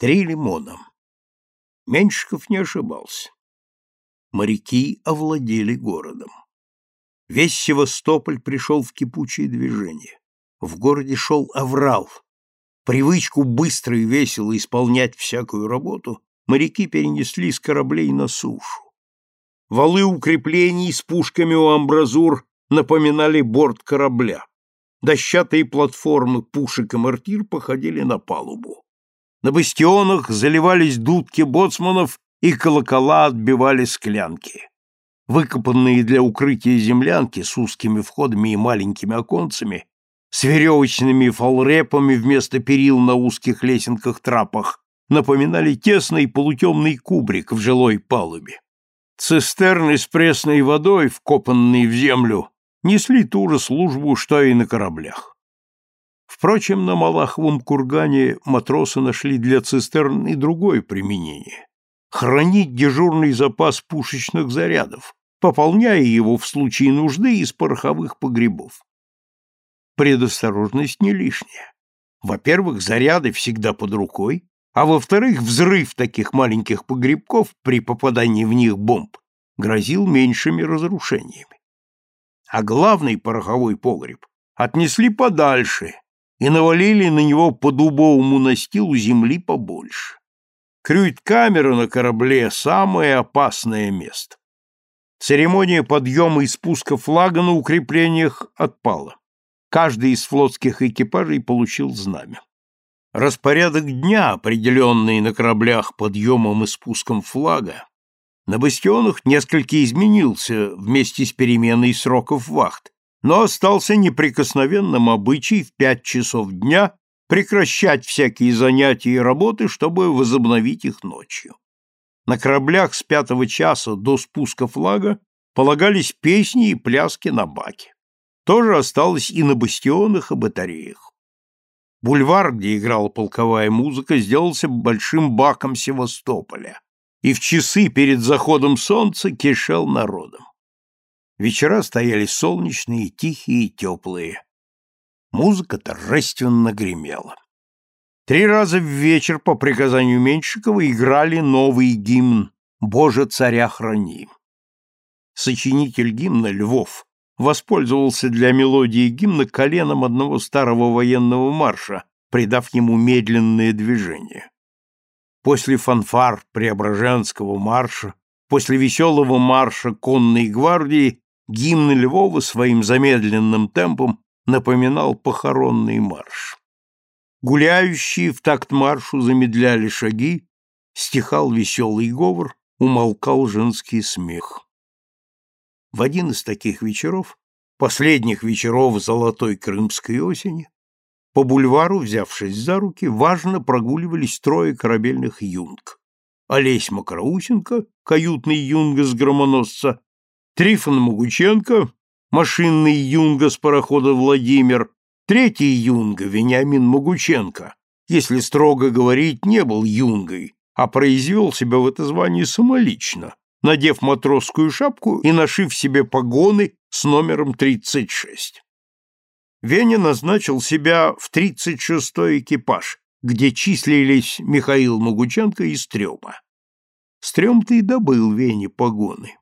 Три лимона. Меньшиков не ошибался. Моряки овладели городом. Весь Севастополь пришел в кипучее движение. В городе шел аврал. Привычку быстро и весело исполнять всякую работу моряки перенесли с кораблей на сушу. Валы укреплений с пушками у амбразур напоминали борт корабля. Дощатые платформы пушек и мортир походили на палубу. На бастионах заливались дудки боцманов и колокола отбивали склянки. Выкопанные для укрытия землянки с узкими входами и маленькими оконцами, с веревочными фалрепами вместо перил на узких лесенках-трапах, напоминали тесный полутемный кубрик в жилой палубе. Цистерны с пресной водой, вкопанные в землю, несли ту же службу, что и на кораблях. Впрочем, на Малаховом кургане матросы нашли для цистерн и другое применение — хранить дежурный запас пушечных зарядов, пополняя его в случае нужды из пороховых погребов. Предосторожность не лишняя. Во-первых, заряды всегда под рукой, а во-вторых, взрыв таких маленьких погребков при попадании в них бомб грозил меньшими разрушениями. А главный пороховой погреб отнесли подальше, и навалили на него по дубовому настилу земли побольше. Крюйт-камера на корабле — самое опасное место. Церемония подъема и спуска флага на укреплениях отпала. Каждый из флотских экипажей получил знамя. Распорядок дня, определенный на кораблях подъемом и спуском флага, на бастионах несколько изменился вместе с переменой сроков вахт, но остался неприкосновенным обычай в пять часов дня прекращать всякие занятия и работы, чтобы возобновить их ночью. На кораблях с пятого часа до спуска флага полагались песни и пляски на баке. Тоже осталось и на бастионах и батареях. Бульвар, где играла полковая музыка, сделался большим баком Севастополя, и в часы перед заходом солнца кишел народом. Вечера стояли солнечные, тихие и теплые. Музыка торжественно гремела. Три раза в вечер по приказанию Меньшикова играли новый гимн «Боже, царя храни». Сочинитель гимна Львов воспользовался для мелодии гимна коленом одного старого военного марша, придав ему медленное движение. После фанфар Преображенского марша, после веселого марша конной гвардии гимн Львова своим замедленным темпом напоминал похоронный марш. Гуляющие в такт маршу замедляли шаги, стихал веселый говор, умолкал женский смех. В один из таких вечеров, последних вечеров золотой крымской осени, по бульвару, взявшись за руки, важно прогуливались трое корабельных юнг. Олесь Макроусенко, каютный юнга с громоносца, Трифон Могученко, машинный юнга с парохода «Владимир», третий юнга, Вениамин Могученко, если строго говорить, не был юнгой, а произвел себя в это звание самолично, надев матросскую шапку и нашив себе погоны с номером 36. Веня назначил себя в 36-й экипаж, где числились Михаил Могученко и Стрёма. Стрём-то и добыл Вене погоны.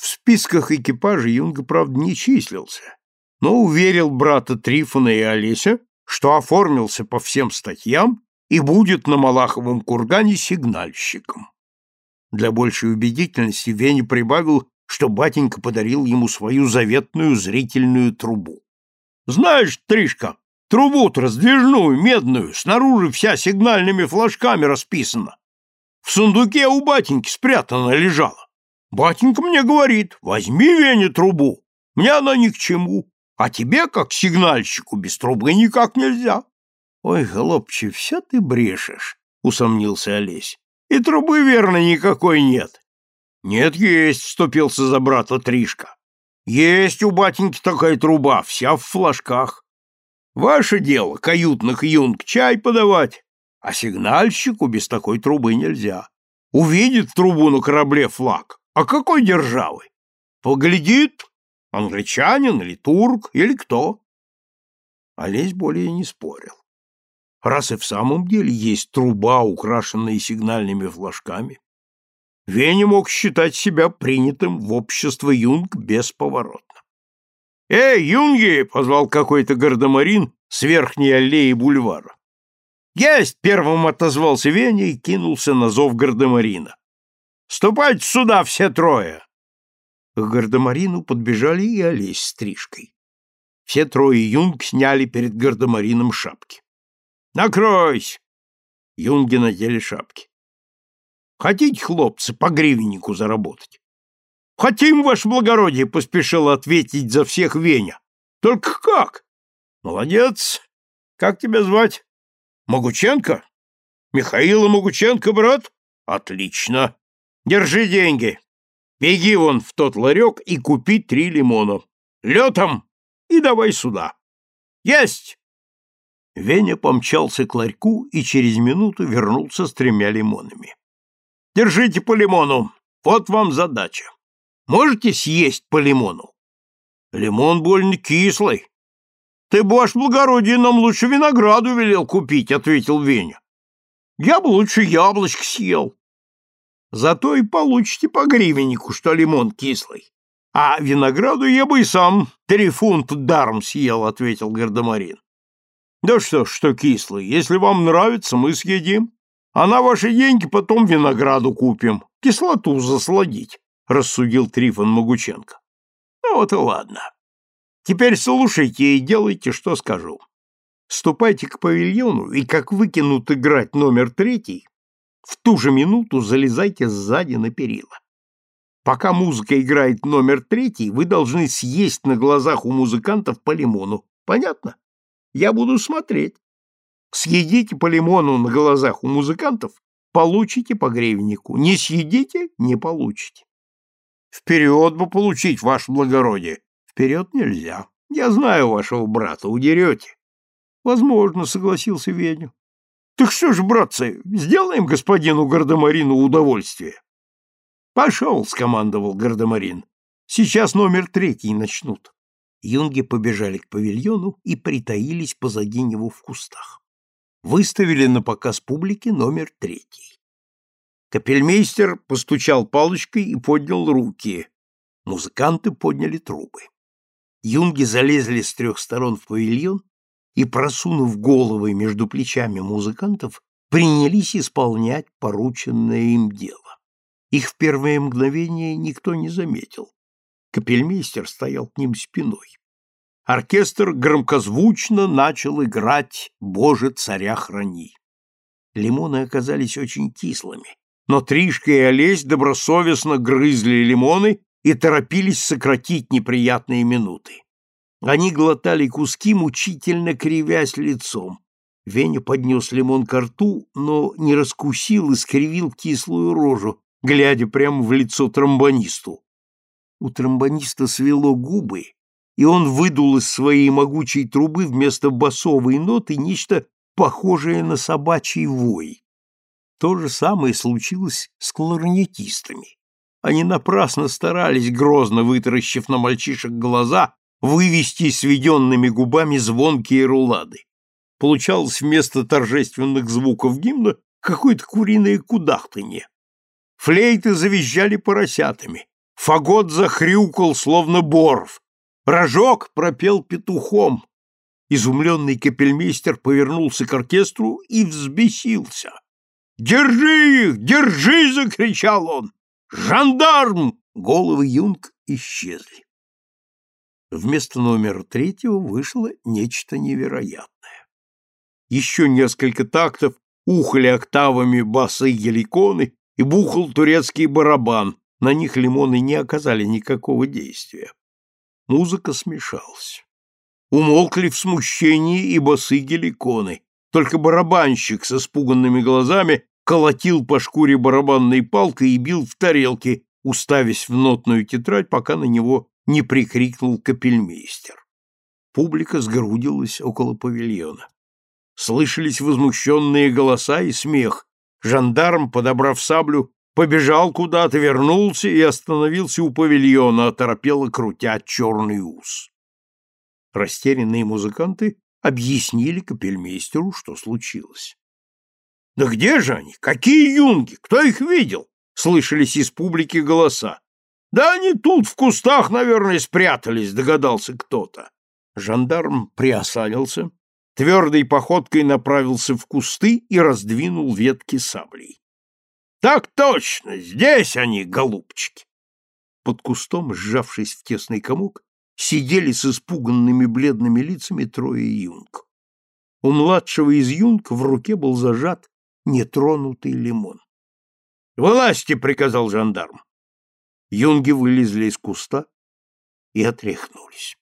В списках экипажа Юнга, правда, не числился, но уверил брата Трифона и Олеся, что оформился по всем статьям и будет на Малаховом кургане сигнальщиком. Для большей убедительности Веня прибавил, что батенька подарил ему свою заветную зрительную трубу. «Знаешь, Тришка, трубу-то раздвижную, медную, снаружи вся сигнальными флажками расписана. В сундуке у батеньки спрятана лежала. Батенька мне говорит, возьми, Веня, трубу, мне она ни к чему, а тебе, как сигнальщику, без трубы никак нельзя. Ой, голубче, все ты брешешь, усомнился Олесь. И трубы, верно, никакой нет. Нет, есть, вступился за брата Тришка. Есть у батеньки такая труба, вся в флажках. Ваше дело, каютных юнг, чай подавать, а сигнальщику без такой трубы нельзя. Увидит трубу на корабле флаг, а какой державы? Поглядит, англичанин или турк, или кто? Олесь более не спорил. раз и в самом деле есть труба, украшенная сигнальными флажками, Веня мог считать себя принятым в общество юнг бесповоротно. «Эй, юнги!» — позвал какой-то гардемарин с верхней аллеи бульвара. «Есть!» — первым отозвался Веня и кинулся на зов гардемарина. «Ступайте сюда все трое!» К гардемарину подбежали и Олесь с стрижкой. Все трое юнг сняли перед гардемарином шапки. «Накройся!» Юнги надели шапки. «Хотите, хлопцы, по гривеннику заработать?» «Хотим, ваше благородие!» — поспешил ответить за всех Веня. «Только как?» «Молодец! Как тебя звать?» «Могученко?» «Михаила Могученко, брат?» «Отлично! Держи деньги. Беги вон в тот ларек и купи три лимона. Летом и давай сюда. Есть!» Веня помчался к ларьку и через минуту вернулся с тремя лимонами. «Держите по лимону. Вот вам задача. Можете съесть по лимону?» «Лимон больно кислый». «Ты, ваш благородие, нам лучше винограду велел купить», — ответил Веня. «Я бы лучше яблочко съел». «Зато и получите по гривеннику, что лимон кислый. А винограду я бы и сам три фунта даром съел, — ответил Гардемарин. Да что что кислый, если вам нравится, мы съедим. А на ваши деньги потом винограду купим, кислоту засладить, — рассудил Трифон Могученко. Ну вот и ладно. Теперь слушайте и делайте, что скажу. Ступайте к павильону, и как выкинут играть номер третий, в ту же минуту залезайте сзади на перила. Пока музыка играет номер третий, вы должны съесть на глазах у музыкантов по лимону. Понятно? Я буду смотреть. Съедите по лимону на глазах у музыкантов, получите по гривеннику. Не съедите — не получите. Вперед бы получить, ваше благородие. Вперед нельзя. Я знаю вашего брата, удерете. Возможно, согласился Веню. Так что ж, братцы, сделаем господину Гардемарину удовольствие. «Пошел!» — скомандовал Гардемарин. «Сейчас номер третий начнут». Юнги побежали к павильону и притаились позади него в кустах. Выставили на показ публике номер третий. Капельмейстер постучал палочкой и поднял руки. Музыканты подняли трубы. Юнги залезли с трех сторон в павильон и, просунув головы между плечами музыкантов, принялись исполнять порученное им дело. Их в первое мгновение никто не заметил. Капельмейстер стоял к ним спиной. Оркестр громкозвучно начал играть «Боже, царя храни». Лимоны оказались очень кислыми, но Тришка и Олесь добросовестно грызли лимоны и торопились сократить неприятные минуты. Они глотали куски, мучительно кривясь лицом. Веня поднес лимон ко рту, но не раскусил и скривил кислую рожу, глядя прямо в лицо тромбонисту. У тромбониста свело губы, и он выдул из своей могучей трубы вместо басовой ноты нечто похожее на собачий вой. То же самое случилось с кларнетистами. Они напрасно старались, грозно вытаращив на мальчишек глаза, вывести сведенными губами звонкие рулады. Получалось вместо торжественных звуков гимна какое-то куриное кудахтанье. Флейты завизжали поросятами. Фагот захрюкал, словно боров. Рожок пропел петухом. Изумленный капельмейстер повернулся к оркестру и взбесился. «Держи их! Держи!» — закричал он. «Жандарм!» — головы юнг исчезли. Вместо номера третьего вышло нечто невероятное. Еще несколько тактов ухали октавами басы геликоны, и бухал турецкий барабан, на них лимоны не оказали никакого действия. Музыка смешалась. Умолкли в смущении и басы геликоны, только барабанщик с испуганными глазами колотил по шкуре барабанной палкой и бил в тарелки, уставясь в нотную тетрадь, пока на него не прикрикнул капельмейстер. Публика сгрудилась около павильона. Слышались возмущенные голоса и смех, Жандарм, подобрав саблю, побежал куда-то, вернулся и остановился у павильона, оторопело крутя черный ус. Растерянные музыканты объяснили капельмейстеру, что случилось. «Да где же они? Какие юнги? Кто их видел?» — слышались из публики голоса. «Да они тут, в кустах, наверное, спрятались», — догадался кто-то. Жандарм приосанился, твердой походкой направился в кусты и раздвинул ветки саблей. «Так точно! Здесь они, голубчики!» Под кустом, сжавшись в тесный комок, сидели с испуганными бледными лицами трое юнг. У младшего из юнг в руке был зажат нетронутый лимон. «Вылазьте!» — приказал жандарм. Юнги вылезли из куста и отряхнулись.